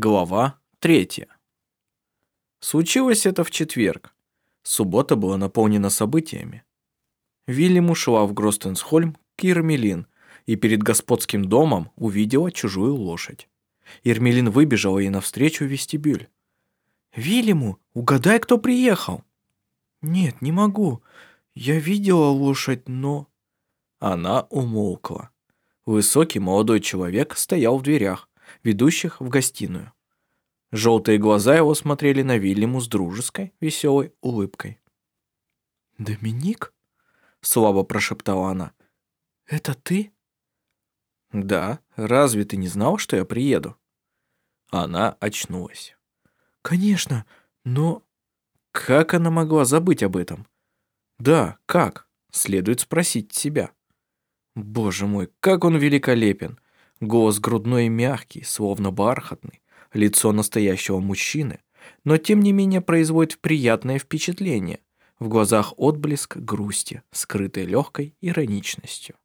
Глава третья. Случилось это в четверг. Суббота была наполнена событиями. Вильям ушла в Гростенсхольм к Ермелин и перед господским домом увидела чужую лошадь. Ермелин выбежала ей навстречу в вестибюль. «Вильяму, угадай, кто приехал!» «Нет, не могу. Я видела лошадь, но...» Она умолкла. Высокий молодой человек стоял в дверях, ведущих в гостиную. Желтые глаза его смотрели на Вильяму с дружеской, веселой улыбкой. «Доминик?» — слабо прошептала она. «Это ты?» «Да, разве ты не знал, что я приеду?» Она очнулась. «Конечно, но...» Как она могла забыть об этом? Да, как? Следует спросить себя. Боже мой, как он великолепен! Голос грудной и мягкий, словно бархатный, лицо настоящего мужчины, но тем не менее производит приятное впечатление. В глазах отблеск грусти, скрытой легкой ироничностью.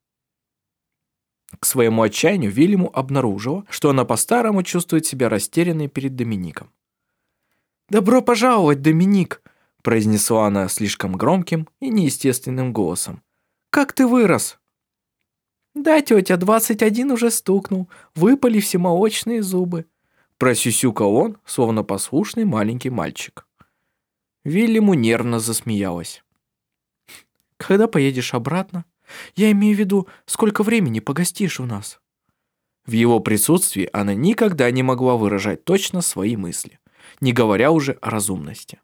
К своему отчаянию Вильяму обнаружила, что она по-старому чувствует себя растерянной перед Домиником. «Добро пожаловать, Доминик!» произнесла она слишком громким и неестественным голосом. «Как ты вырос?» «Да, тетя, двадцать один уже стукнул, выпали все молочные зубы», просюсюкал он, словно послушный маленький мальчик. Вильяму нервно засмеялась. «Когда поедешь обратно? Я имею в виду, сколько времени погостишь у нас?» В его присутствии она никогда не могла выражать точно свои мысли, не говоря уже о разумности.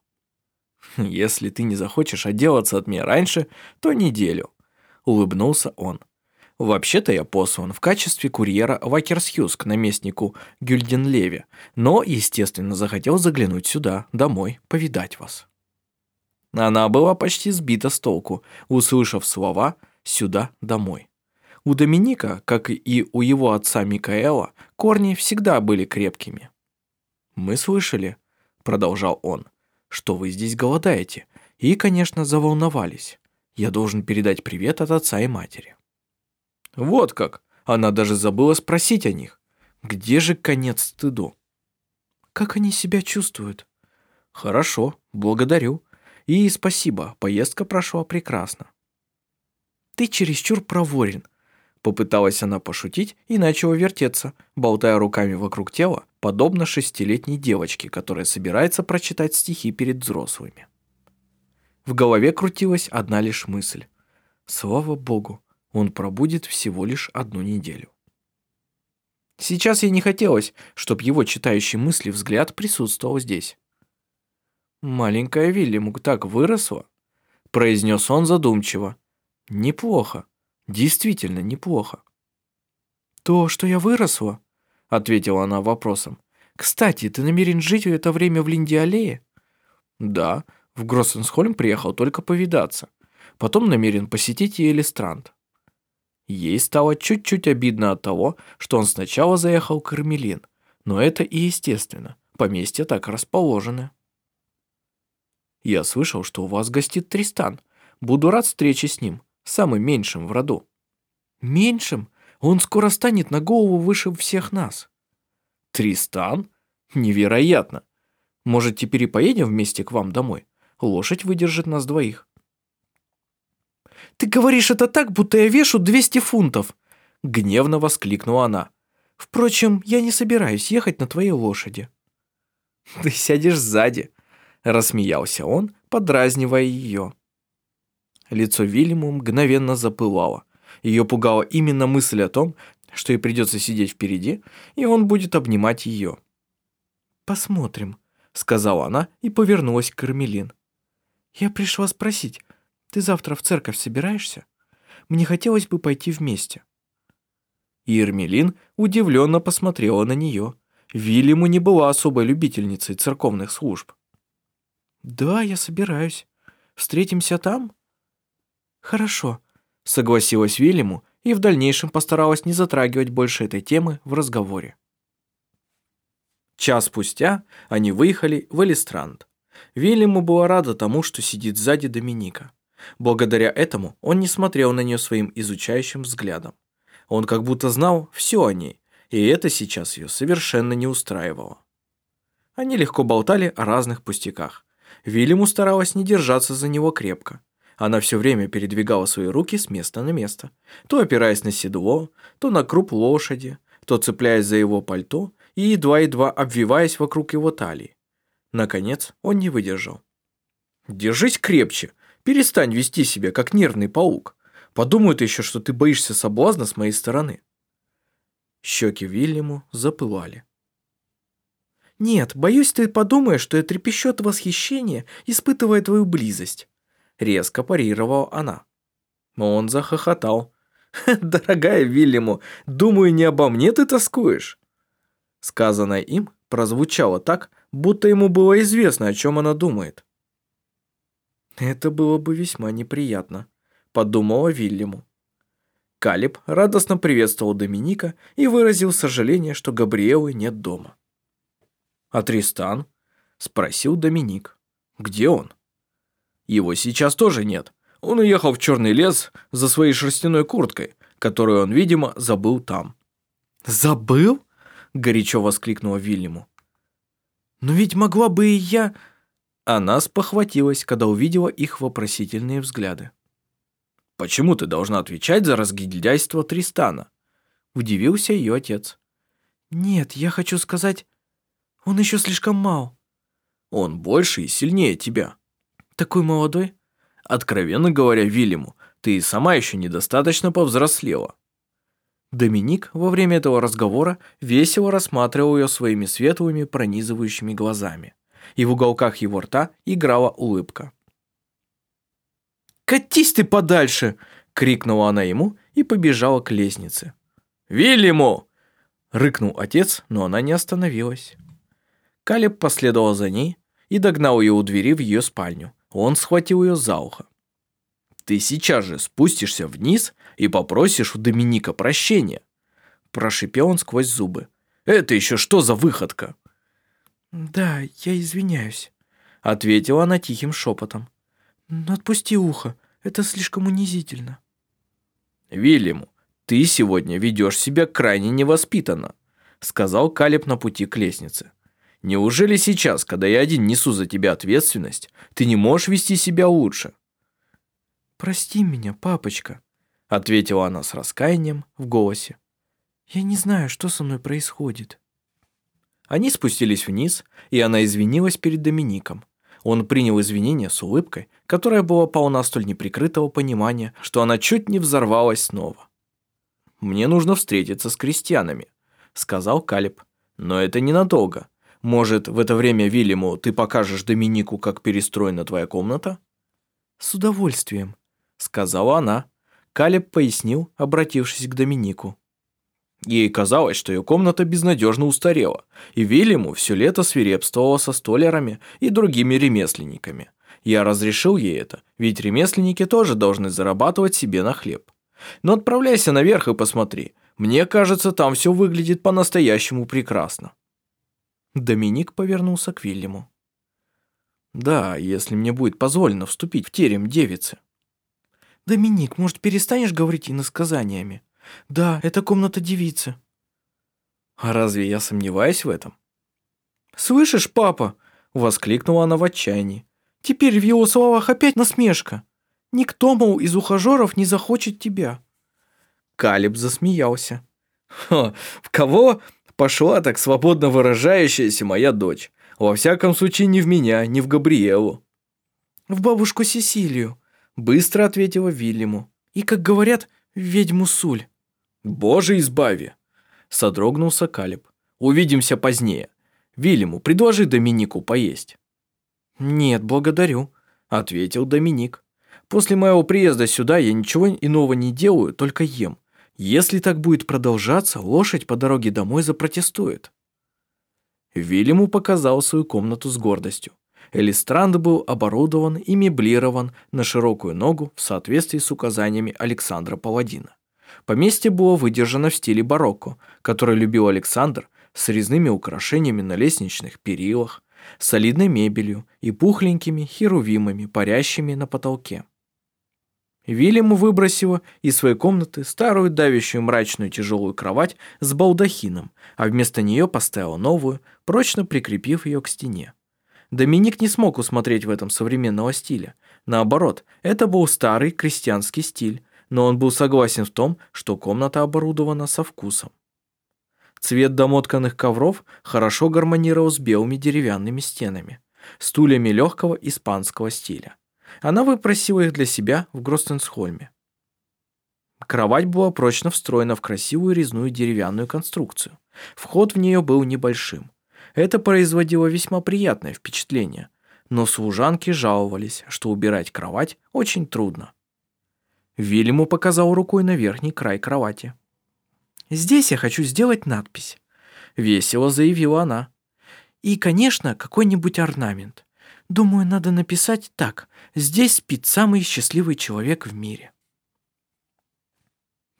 «Если ты не захочешь отделаться от меня раньше, то неделю», — улыбнулся он. Вообще-то я послан в качестве курьера в Акерсхюз к наместнику Гюльденлеве, но, естественно, захотел заглянуть сюда, домой, повидать вас. Она была почти сбита с толку, услышав слова «сюда, домой». У Доминика, как и у его отца Микаэла, корни всегда были крепкими. «Мы слышали», — продолжал он, — «что вы здесь голодаете, и, конечно, заволновались. Я должен передать привет от отца и матери». Вот как. Она даже забыла спросить о них. Где же конец стыду? Как они себя чувствуют? Хорошо, благодарю. И спасибо, поездка прошла прекрасно. Ты чересчур проворен. Попыталась она пошутить и начала вертеться, болтая руками вокруг тела, подобно шестилетней девочке, которая собирается прочитать стихи перед взрослыми. В голове крутилась одна лишь мысль. Слава богу, он пробудет всего лишь одну неделю. Сейчас ей не хотелось, чтобы его читающий мысли взгляд присутствовал здесь. «Маленькая Вильяму так выросла», — произнес он задумчиво. «Неплохо, действительно неплохо». «То, что я выросла?» — ответила она вопросом. «Кстати, ты намерен жить в это время в Линдиалее?» «Да, в Гроссенсхольм приехал только повидаться. Потом намерен посетить Елистранд». Ей стало чуть-чуть обидно от того, что он сначала заехал к Кармелин, но это и естественно, поместье так расположено. «Я слышал, что у вас гостит Тристан. Буду рад встрече с ним, самым меньшим в роду». «Меньшим? Он скоро станет на голову выше всех нас». «Тристан? Невероятно! Может, теперь и поедем вместе к вам домой? Лошадь выдержит нас двоих». «Ты говоришь это так, будто я вешу 200 фунтов!» Гневно воскликнула она. «Впрочем, я не собираюсь ехать на твоей лошади». «Ты сядешь сзади», — рассмеялся он, подразнивая ее. Лицо Вильяму мгновенно запылало. Ее пугала именно мысль о том, что ей придется сидеть впереди, и он будет обнимать ее. «Посмотрим», — сказала она и повернулась к Кармелин. «Я пришла спросить, ты завтра в церковь собираешься? Мне хотелось бы пойти вместе». Ермелин удивленно посмотрела на нее. Вильяму не была особой любительницей церковных служб. «Да, я собираюсь. Встретимся там?» «Хорошо», — согласилась Вильяму и в дальнейшем постаралась не затрагивать больше этой темы в разговоре. Час спустя они выехали в Элистранд. Вильяму была рада тому, что сидит сзади Доминика. Благодаря этому он не смотрел на нее своим изучающим взглядом. Он как будто знал все о ней, и это сейчас ее совершенно не устраивало. Они легко болтали о разных пустяках. Вильяму старалась не держаться за него крепко. Она все время передвигала свои руки с места на место, то опираясь на седло, то на круп лошади, то цепляясь за его пальто и едва-едва обвиваясь вокруг его талии. Наконец он не выдержал. «Держись крепче, перестань вести себя, как нервный паук. Подумают еще, что ты боишься соблазна с моей стороны». Щеки Вильяму запылали. «Нет, боюсь, ты подумаешь, что я трепещу от восхищения, испытывая твою близость», — резко парировала она. Он захохотал. «Дорогая Вильяму, думаю, не обо мне ты тоскуешь?» Сказанное им прозвучало так, будто ему было известно, о чем она думает. «Это было бы весьма неприятно», — подумала Вильяму. Калиб радостно приветствовал Доминика и выразил сожаление, что Габриэлы нет дома. «А Тристан?» – спросил Доминик. «Где он?» «Его сейчас тоже нет. Он уехал в черный лес за своей шерстяной курткой, которую он, видимо, забыл там». «Забыл?» – горячо воскликнула Вильяму. «Но ведь могла бы и я...» Она спохватилась, когда увидела их вопросительные взгляды. «Почему ты должна отвечать за разгильдяйство Тристана?» Удивился ее отец. «Нет, я хочу сказать, он еще слишком мал». «Он больше и сильнее тебя». «Такой молодой?» «Откровенно говоря, Вильяму, ты и сама еще недостаточно повзрослела». Доминик во время этого разговора весело рассматривал ее своими светлыми пронизывающими глазами, и в уголках его рта играла улыбка. «Катись ты подальше!» — крикнула она ему и побежала к лестнице. «Вильяму!» — рыкнул отец, но она не остановилась. Калеб последовал за ней и догнал ее у двери в ее спальню. Он схватил ее за ухо. «Ты сейчас же спустишься вниз и попросишь у Доминика прощения!» Прошипел он сквозь зубы. «Это еще что за выходка?» «Да, я извиняюсь», — ответила она тихим шепотом. Но отпусти ухо, это слишком унизительно. Вильяму, ты сегодня ведешь себя крайне невоспитанно, сказал Калиб на пути к лестнице. Неужели сейчас, когда я один несу за тебя ответственность, ты не можешь вести себя лучше? Прости меня, папочка, ответила она с раскаянием в голосе. Я не знаю, что со мной происходит. Они спустились вниз, и она извинилась перед Домиником. Он принял извинения с улыбкой, которая была полна столь неприкрытого понимания, что она чуть не взорвалась снова. «Мне нужно встретиться с крестьянами», — сказал Калиб. «Но это ненадолго. Может, в это время Вильяму ты покажешь Доминику, как перестроена твоя комната?» «С удовольствием», — сказала она. Калиб пояснил, обратившись к Доминику. Ей казалось, что ее комната безнадежно устарела, и Вильяму все лето свирепствовала со столярами и другими ремесленниками. Я разрешил ей это, ведь ремесленники тоже должны зарабатывать себе на хлеб. Но отправляйся наверх и посмотри. Мне кажется, там все выглядит по-настоящему прекрасно. Доминик повернулся к Вильяму. Да, если мне будет позволено вступить в терем девицы. Доминик, может, перестанешь говорить иносказаниями? Да, это комната девицы. А разве я сомневаюсь в этом? Слышишь, папа? Воскликнула она в отчаянии. Теперь в его словах опять насмешка. Никто, мол, из ухажеров не захочет тебя. Калиб засмеялся. Ха, в кого пошла так свободно выражающаяся моя дочь? Во всяком случае, не в меня, не в Габриэлу. В бабушку Сесилию, быстро ответила Вильяму. И, как говорят, ведьму Суль. «Боже, избави!» – содрогнулся Калиб. «Увидимся позднее. Вильяму, предложи Доминику поесть». «Нет, благодарю», – ответил Доминик. «После моего приезда сюда я ничего иного не делаю, только ем. Если так будет продолжаться, лошадь по дороге домой запротестует». Вильяму показал свою комнату с гордостью. Элистранд был оборудован и меблирован на широкую ногу в соответствии с указаниями Александра Паладина. Поместье было выдержано в стиле барокко, который любил Александр, с резными украшениями на лестничных перилах, солидной мебелью и пухленькими херувимами, парящими на потолке. Вильяму выбросила из своей комнаты старую давящую мрачную тяжелую кровать с балдахином, а вместо нее поставила новую, прочно прикрепив ее к стене. Доминик не смог усмотреть в этом современного стиля. Наоборот, это был старый крестьянский стиль, но он был согласен в том, что комната оборудована со вкусом. Цвет домотканных ковров хорошо гармонировал с белыми деревянными стенами, стульями легкого испанского стиля. Она выпросила их для себя в Гростенсхольме. Кровать была прочно встроена в красивую резную деревянную конструкцию. Вход в нее был небольшим. Это производило весьма приятное впечатление, но служанки жаловались, что убирать кровать очень трудно. Вильяму показал рукой на верхний край кровати. «Здесь я хочу сделать надпись», — весело заявила она. «И, конечно, какой-нибудь орнамент. Думаю, надо написать так. Здесь спит самый счастливый человек в мире».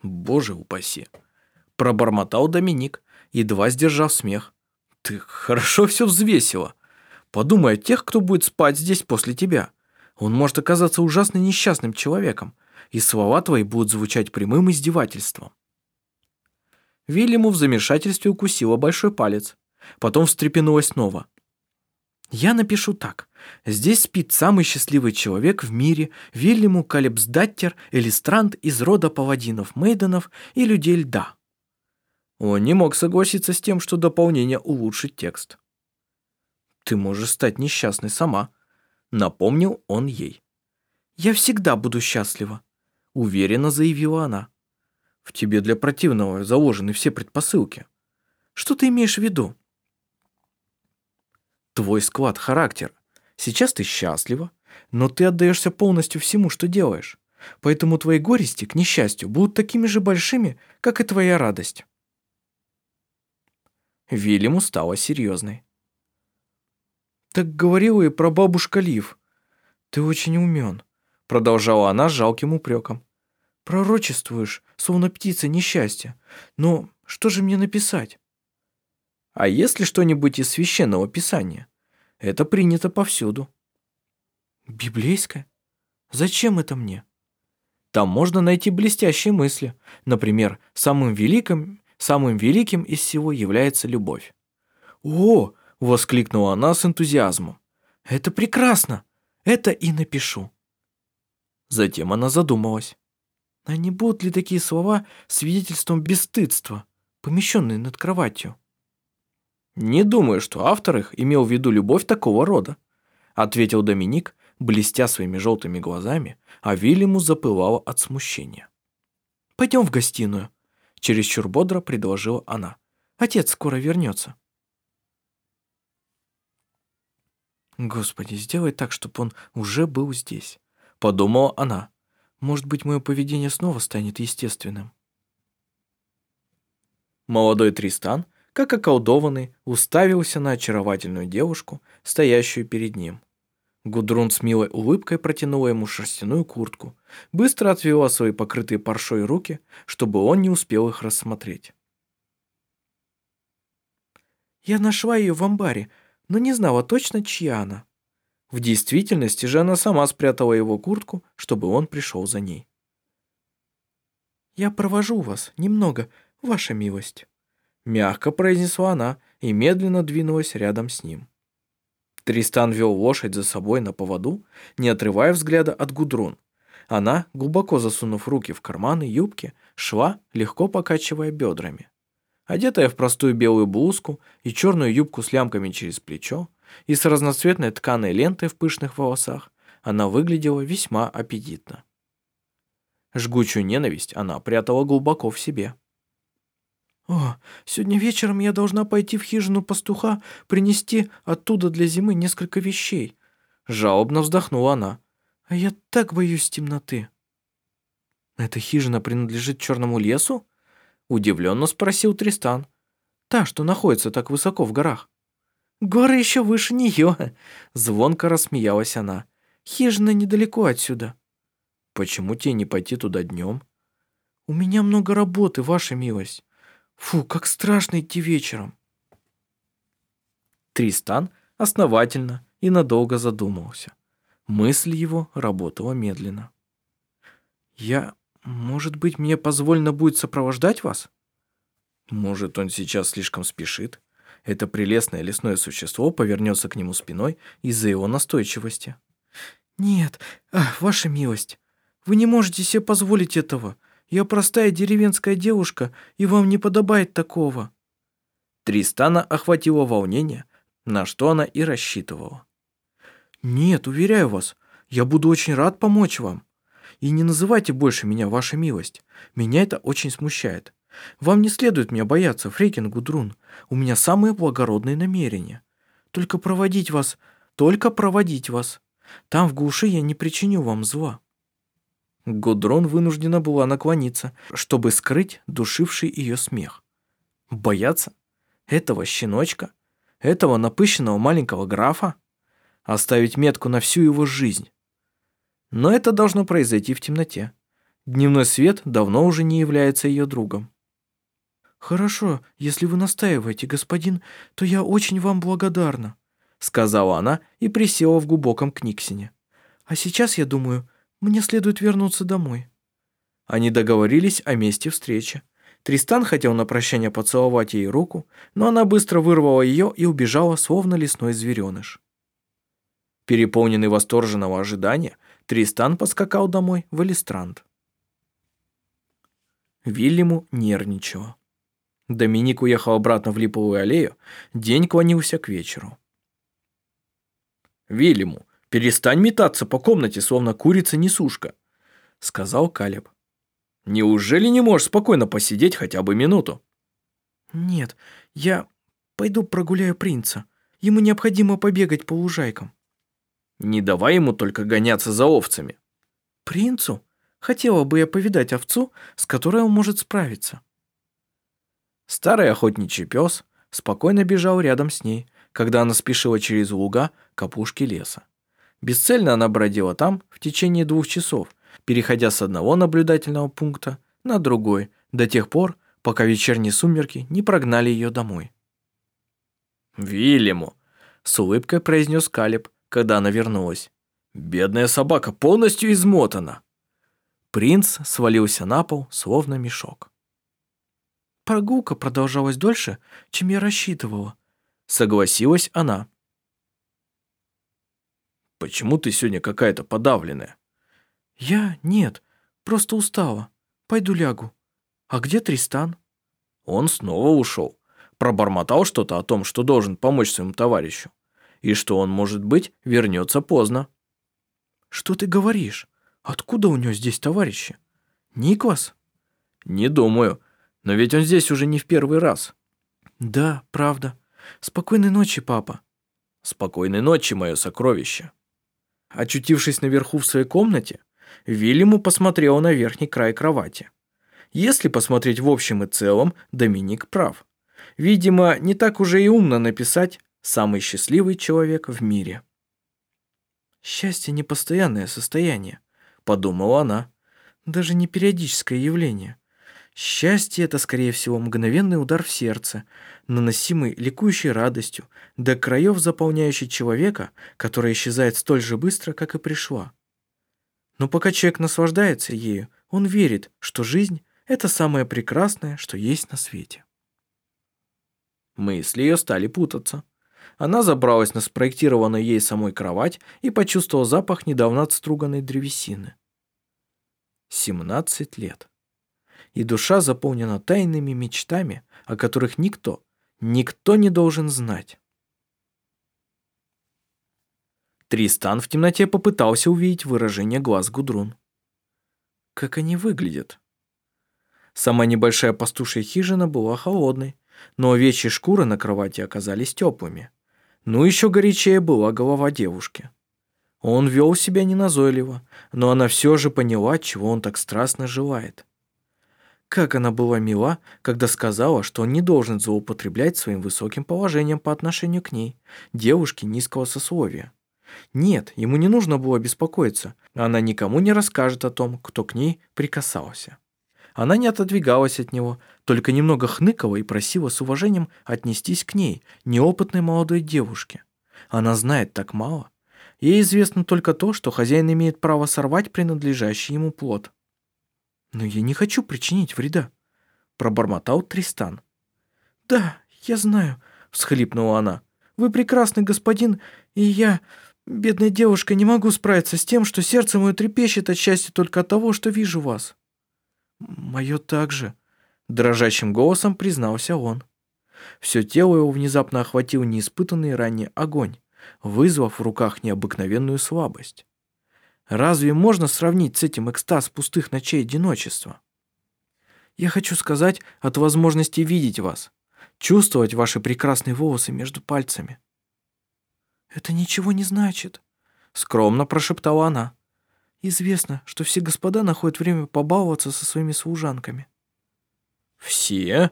«Боже упаси!» — пробормотал Доминик, едва сдержав смех. «Ты хорошо все взвесила. Подумай о тех, кто будет спать здесь после тебя. Он может оказаться ужасно несчастным человеком, и слова твои будут звучать прямым издевательством». Вильяму в замешательстве укусила большой палец. Потом встрепенулась снова. Я напишу так. Здесь спит самый счастливый человек в мире, Вильяму Калебсдаттер Элистранд из рода паладинов Мейденов и людей льда. Он не мог согласиться с тем, что дополнение улучшит текст. «Ты можешь стать несчастной сама», — напомнил он ей. «Я всегда буду счастлива», — уверенно заявила она. «В тебе для противного заложены все предпосылки. Что ты имеешь в виду?» твой склад характера. Сейчас ты счастлива, но ты отдаешься полностью всему, что делаешь. Поэтому твои горести, к несчастью, будут такими же большими, как и твоя радость. Вильяму стала серьезной. «Так говорила и про бабушка Лив. Ты очень умен», — продолжала она с жалким упреком. «Пророчествуешь, словно птица несчастья. Но что же мне написать?» «А если что-нибудь из священного писания?» Это принято повсюду. Библейское? Зачем это мне? Там можно найти блестящие мысли. Например, самым великим, самым великим из всего является любовь. «О!» — воскликнула она с энтузиазмом. «Это прекрасно! Это и напишу». Затем она задумалась. А не будут ли такие слова свидетельством бесстыдства, помещенные над кроватью? «Не думаю, что автор их имел в виду любовь такого рода», ответил Доминик, блестя своими желтыми глазами, а Вильяму запылало от смущения. «Пойдем в гостиную», чересчур бодро предложила она. «Отец скоро вернется». «Господи, сделай так, чтобы он уже был здесь», подумала она. «Может быть, мое поведение снова станет естественным». Молодой Тристан – как околдованный, уставился на очаровательную девушку, стоящую перед ним. Гудрун с милой улыбкой протянула ему шерстяную куртку, быстро отвела свои покрытые паршой руки, чтобы он не успел их рассмотреть. «Я нашла ее в амбаре, но не знала точно, чья она». В действительности же она сама спрятала его куртку, чтобы он пришел за ней. «Я провожу вас немного, ваша милость». Мягко произнесла она и медленно двинулась рядом с ним. Тристан вел лошадь за собой на поводу, не отрывая взгляда от Гудрун. Она, глубоко засунув руки в карманы юбки, шла, легко покачивая бедрами. Одетая в простую белую блузку и черную юбку с лямками через плечо и с разноцветной тканой лентой в пышных волосах, она выглядела весьма аппетитно. Жгучую ненависть она прятала глубоко в себе. «О, сегодня вечером я должна пойти в хижину пастуха, принести оттуда для зимы несколько вещей». Жалобно вздохнула она. «А я так боюсь темноты». «Эта хижина принадлежит черному лесу?» Удивленно спросил Тристан. «Та, что находится так высоко в горах». «Горы еще выше нее!» Звонко рассмеялась она. «Хижина недалеко отсюда». «Почему тебе не пойти туда днем?» «У меня много работы, ваша милость. Фу, как страшно идти вечером. Тристан основательно и надолго задумался. Мысль его работала медленно. «Я... Может быть, мне позволено будет сопровождать вас?» Может, он сейчас слишком спешит? Это прелестное лесное существо повернется к нему спиной из-за его настойчивости. «Нет, ах, ваша милость, вы не можете себе позволить этого. Я простая деревенская девушка, и вам не подобает такого». Тристана охватило волнение, на что она и рассчитывала. «Нет, уверяю вас, я буду очень рад помочь вам. И не называйте больше меня ваша милость. Меня это очень смущает. Вам не следует меня бояться, Фрейкин Гудрун. У меня самые благородные намерения. Только проводить вас, только проводить вас. Там в глуши я не причиню вам зла». Гудрон вынуждена была наклониться, чтобы скрыть душивший ее смех. Бояться? Этого щеночка? Этого напыщенного маленького графа? Оставить метку на всю его жизнь? Но это должно произойти в темноте. Дневной свет давно уже не является ее другом. «Хорошо, если вы настаиваете, господин, то я очень вам благодарна», сказала она и присела в глубоком книгсине. «А сейчас, я думаю, мне следует вернуться домой». Они договорились о месте встречи. Тристан хотел на прощание поцеловать ей руку, но она быстро вырвала ее и убежала, словно лесной звереныш. Переполненный восторженного ожидания, Тристан поскакал домой в Элистранд. Вильяму нервничала. Доминик уехал обратно в Липовую аллею, день клонился к вечеру. «Вильяму, перестань метаться по комнате, словно курица-несушка», — сказал Калеб. «Неужели не можешь спокойно посидеть хотя бы минуту?» «Нет, я пойду прогуляю принца. Ему необходимо побегать по лужайкам». «Не давай ему только гоняться за овцами». «Принцу? Хотела бы я повидать овцу, с которой он может справиться». Старый охотничий пес спокойно бежал рядом с ней, когда она спешила через луга к опушке леса. Бесцельно она бродила там в течение двух часов, переходя с одного наблюдательного пункта на другой, до тех пор, пока вечерние сумерки не прогнали ее домой. «Вильяму!» — с улыбкой произнес Калиб, когда она вернулась. «Бедная собака полностью измотана!» Принц свалился на пол, словно мешок. Прогулка продолжалась дольше, чем я рассчитывала. Согласилась она. Почему ты сегодня какая-то подавленная? Я? Нет, просто устала. Пойду лягу. А где Тристан? Он снова ушел. Пробормотал что-то о том, что должен помочь своему товарищу. И что он, может быть, вернется поздно. Что ты говоришь? Откуда у него здесь товарищи? Никвас? Не думаю. Но ведь он здесь уже не в первый раз. Да, правда. Спокойной ночи, папа. Спокойной ночи, мое сокровище. Очутившись наверху в своей комнате, Вильяму посмотрел на верхний край кровати. Если посмотреть в общем и целом, Доминик прав. Видимо, не так уже и умно написать «самый счастливый человек в мире». «Счастье – непостоянное состояние», – подумала она. «Даже не периодическое явление. Счастье – это, скорее всего, мгновенный удар в сердце, наносимый ликующей радостью, до краев заполняющий человека, которая исчезает столь же быстро, как и пришла. Но пока человек наслаждается ею, он верит, что жизнь – это самое прекрасное, что есть на свете. Мысли ее стали путаться. Она забралась на спроектированную ей самой кровать и почувствовала запах недавно отструганной древесины. 17 лет и душа заполнена тайными мечтами, о которых никто, никто не должен знать. Тристан в темноте попытался увидеть выражение глаз Гудрун. Как они выглядят? Сама небольшая пастушья хижина была холодной, но овечьи шкуры на кровати оказались теплыми. Ну еще горячее была голова девушки. Он вел себя неназойливо, но она все же поняла, чего он так страстно желает. Как она была мила, когда сказала, что он не должен злоупотреблять своим высоким положением по отношению к ней, девушке низкого сословия. Нет, ему не нужно было беспокоиться, она никому не расскажет о том, кто к ней прикасался. Она не отодвигалась от него, только немного хныкала и просила с уважением отнестись к ней, неопытной молодой девушке. Она знает так мало. Ей известно только то, что хозяин имеет право сорвать принадлежащий ему плод. «Но я не хочу причинить вреда», — пробормотал Тристан. «Да, я знаю», — всхлипнула она. «Вы прекрасный господин, и я, бедная девушка, не могу справиться с тем, что сердце мое трепещет от счастья только от того, что вижу вас». «Мое также», — дрожащим голосом признался он. Все тело его внезапно охватил неиспытанный ранее огонь, вызвав в руках необыкновенную слабость. Разве можно сравнить с этим экстаз пустых ночей одиночества? Я хочу сказать от возможности видеть вас, чувствовать ваши прекрасные волосы между пальцами. Это ничего не значит, скромно прошептала она. Известно, что все господа находят время побаловаться со своими служанками. Все?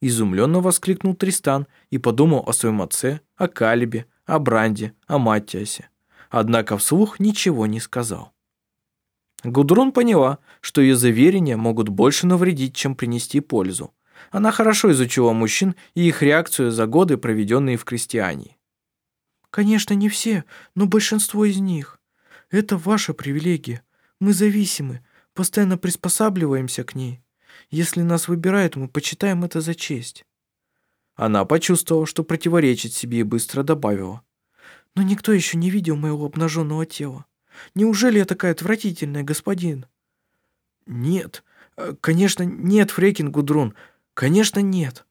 Изумленно воскликнул Тристан и подумал о своем отце, о Калибе, о Бранде, о Маттиасе. Однако вслух ничего не сказал. Гудрун поняла, что ее заверения могут больше навредить, чем принести пользу. Она хорошо изучила мужчин и их реакцию за годы, проведенные в крестьяне. «Конечно, не все, но большинство из них. Это ваша привилегия. Мы зависимы, постоянно приспосабливаемся к ней. Если нас выбирают, мы почитаем это за честь». Она почувствовала, что противоречит себе и быстро добавила. «Но никто еще не видел моего обнаженного тела. Неужели я такая отвратительная, господин?» «Нет, э, конечно, нет, Фрекин Гудрун, конечно, нет».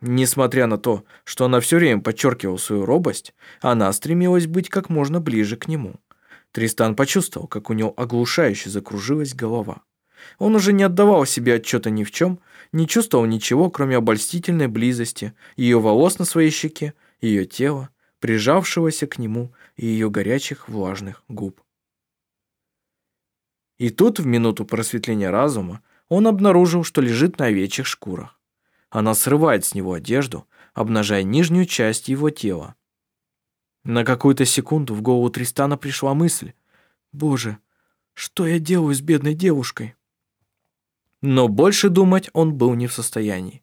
Несмотря на то, что она все время подчеркивала свою робость, она стремилась быть как можно ближе к нему. Тристан почувствовал, как у него оглушающе закружилась голова. Он уже не отдавал себе отчета ни в чем, не чувствовал ничего, кроме обольстительной близости, ее волос на своей щеке, ее тела, прижавшегося к нему и ее горячих влажных губ. И тут, в минуту просветления разума, он обнаружил, что лежит на овечьих шкурах. Она срывает с него одежду, обнажая нижнюю часть его тела. На какую-то секунду в голову Тристана пришла мысль. «Боже, что я делаю с бедной девушкой?» Но больше думать он был не в состоянии.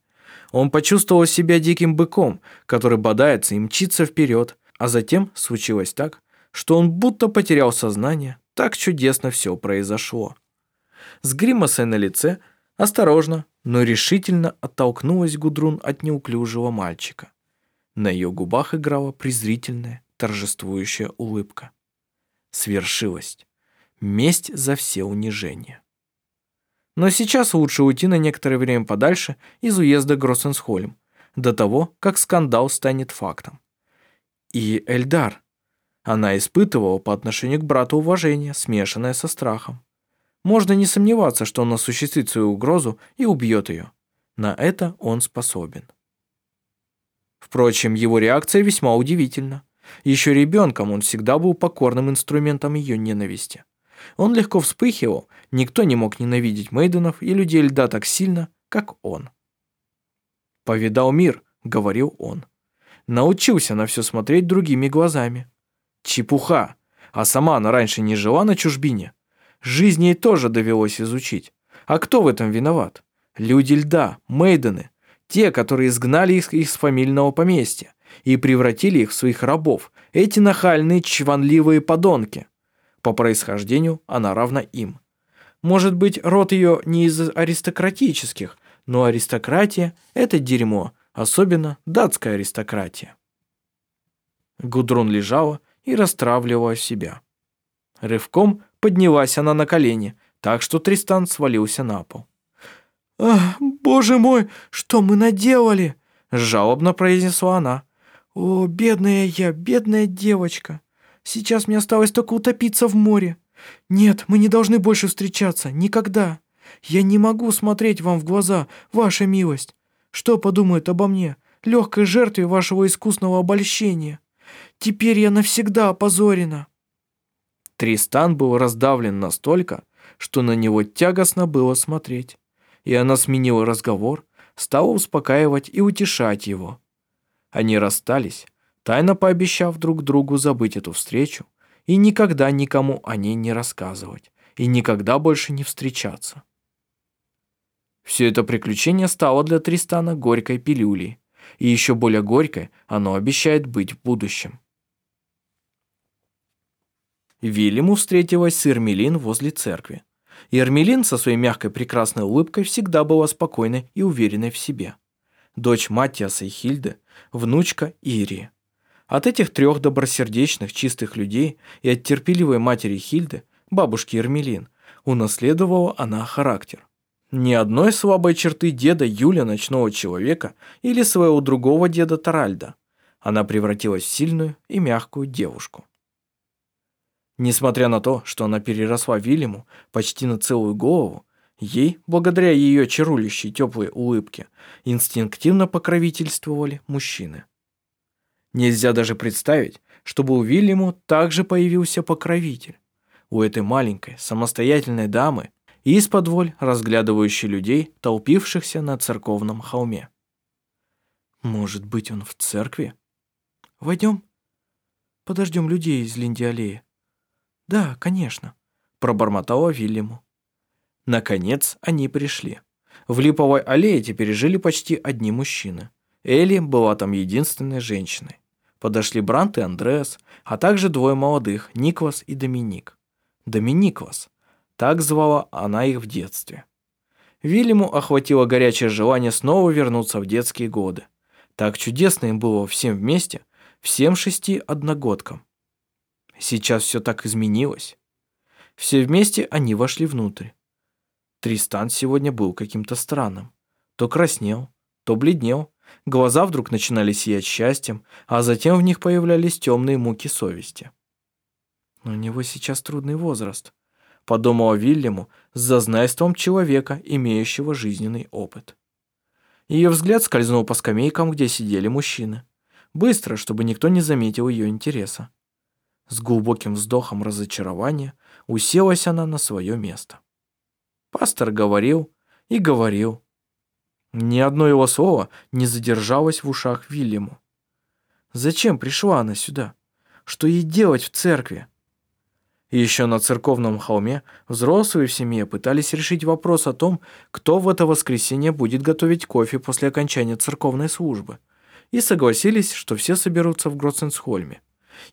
Он почувствовал себя диким быком, который бодается и мчится вперед, а затем случилось так, что он будто потерял сознание, так чудесно все произошло. С гримасой на лице осторожно, но решительно оттолкнулась Гудрун от неуклюжего мальчика. На ее губах играла презрительная, торжествующая улыбка. Свершилось. Месть за все унижения. Но сейчас лучше уйти на некоторое время подальше из уезда Гроссенсхольм, до того, как скандал станет фактом. И Эльдар. Она испытывала по отношению к брату уважение, смешанное со страхом. Можно не сомневаться, что он осуществит свою угрозу и убьет ее. На это он способен. Впрочем, его реакция весьма удивительна. Еще ребенком он всегда был покорным инструментом ее ненависти. Он легко вспыхивал, никто не мог ненавидеть Мейденов и людей льда так сильно, как он. «Повидал мир», — говорил он. Научился на все смотреть другими глазами. Чепуха. А сама она раньше не жила на чужбине. Жизнь ей тоже довелось изучить. А кто в этом виноват? Люди льда, Мейдены. Те, которые изгнали их из фамильного поместья и превратили их в своих рабов. Эти нахальные, чванливые подонки. По происхождению она равна им. Может быть, род ее не из аристократических, но аристократия – это дерьмо, особенно датская аристократия. Гудрун лежала и расстравливала себя. Рывком поднялась она на колени, так что Тристан свалился на пол. «Ах, боже мой, что мы наделали?» – жалобно произнесла она. «О, бедная я, бедная девочка!» Сейчас мне осталось только утопиться в море. Нет, мы не должны больше встречаться. Никогда. Я не могу смотреть вам в глаза, ваша милость. Что подумают обо мне, легкой жертве вашего искусного обольщения? Теперь я навсегда опозорена». Тристан был раздавлен настолько, что на него тягостно было смотреть. И она сменила разговор, стала успокаивать и утешать его. Они расстались, тайно пообещав друг другу забыть эту встречу и никогда никому о ней не рассказывать, и никогда больше не встречаться. Все это приключение стало для Тристана горькой пилюлей, и еще более горькой оно обещает быть в будущем. Вильяму встретилась с Ирмелин возле церкви. И Эрмелин со своей мягкой прекрасной улыбкой всегда была спокойной и уверенной в себе. Дочь Матиаса и Хильды, внучка Ирии. От этих трех добросердечных, чистых людей и от терпеливой матери Хильды, бабушки Ермелин, унаследовала она характер. Ни одной слабой черты деда Юля Ночного Человека или своего другого деда Таральда. Она превратилась в сильную и мягкую девушку. Несмотря на то, что она переросла Вильяму почти на целую голову, ей, благодаря ее чарулящей теплой улыбке, инстинктивно покровительствовали мужчины. Нельзя даже представить, чтобы у Вильяму также появился покровитель. У этой маленькой, самостоятельной дамы из-под воль разглядывающей людей, толпившихся на церковном холме. Может быть, он в церкви? Войдем? Подождем людей из Линди-аллеи. Да, конечно, пробормотала Вильяму. Наконец они пришли. В Липовой аллее теперь жили почти одни мужчины. Элли была там единственной женщиной. Подошли Брант и Андреас, а также двое молодых, Никвас и Доминик. Доминиквас. Так звала она их в детстве. Вильяму охватило горячее желание снова вернуться в детские годы. Так чудесно им было всем вместе, всем шести одногодкам. Сейчас все так изменилось. Все вместе они вошли внутрь. Тристан сегодня был каким-то странным. То краснел, то бледнел, Глаза вдруг начинали сиять счастьем, а затем в них появлялись темные муки совести. «У него сейчас трудный возраст», — подумала Вильяму с зазнайством человека, имеющего жизненный опыт. Ее взгляд скользнул по скамейкам, где сидели мужчины. Быстро, чтобы никто не заметил ее интереса. С глубоким вздохом разочарования уселась она на свое место. Пастор говорил и говорил, ни одно его слово не задержалось в ушах Вильяму. Зачем пришла она сюда? Что ей делать в церкви? Еще на церковном холме взрослые в семье пытались решить вопрос о том, кто в это воскресенье будет готовить кофе после окончания церковной службы. И согласились, что все соберутся в Гроценсхольме.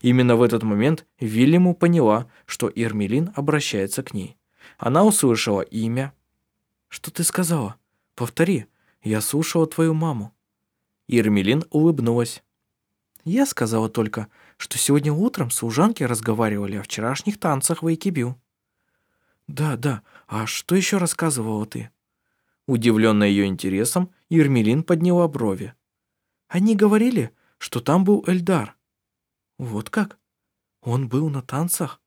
Именно в этот момент Вильяму поняла, что Ирмелин обращается к ней. Она услышала имя. «Что ты сказала? Повтори», я слушала твою маму». Ирмелин улыбнулась. «Я сказала только, что сегодня утром служанки разговаривали о вчерашних танцах в Эйкибю». «Да, да, а что еще рассказывала ты?» Удивленная ее интересом, Ермелин подняла брови. «Они говорили, что там был Эльдар». «Вот как? Он был на танцах?»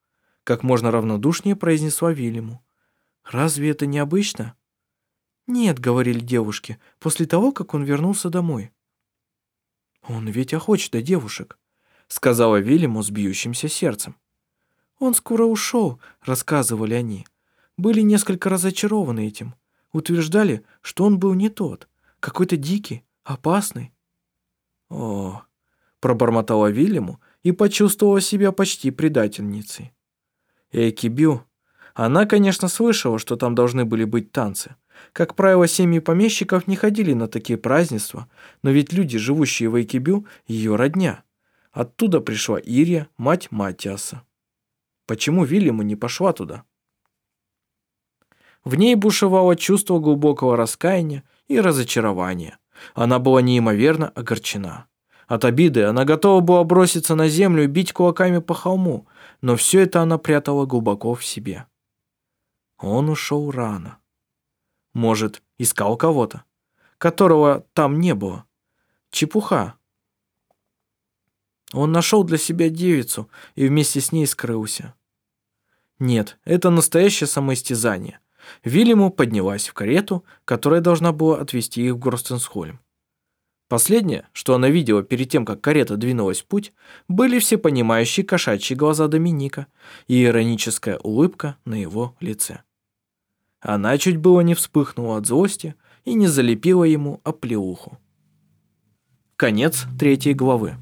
Как можно равнодушнее произнесла Вильяму. «Разве это необычно?» «Нет», — говорили девушки, после того, как он вернулся домой. «Он ведь охочет до девушек», — сказала Вильяму с бьющимся сердцем. «Он скоро ушел», — рассказывали они. Были несколько разочарованы этим. Утверждали, что он был не тот, какой-то дикий, опасный. «О», — пробормотала Вильяму и почувствовала себя почти предательницей. Экибю. Она, конечно, слышала, что там должны были быть танцы, как правило, семьи помещиков не ходили на такие празднества, но ведь люди, живущие в Эйкибю, ее родня. Оттуда пришла Ирия, мать Матиаса. Почему Вильяму не пошла туда? В ней бушевало чувство глубокого раскаяния и разочарования. Она была неимоверно огорчена. От обиды она готова была броситься на землю и бить кулаками по холму, но все это она прятала глубоко в себе. Он ушел рано. Может, искал кого-то, которого там не было. Чепуха. Он нашел для себя девицу и вместе с ней скрылся. Нет, это настоящее самоистязание. Вильяму поднялась в карету, которая должна была отвезти их в Горстенсхольм. Последнее, что она видела перед тем, как карета двинулась в путь, были все понимающие кошачьи глаза Доминика и ироническая улыбка на его лице. Она чуть было не вспыхнула от злости и не залепила ему оплеуху. Конец третьей главы.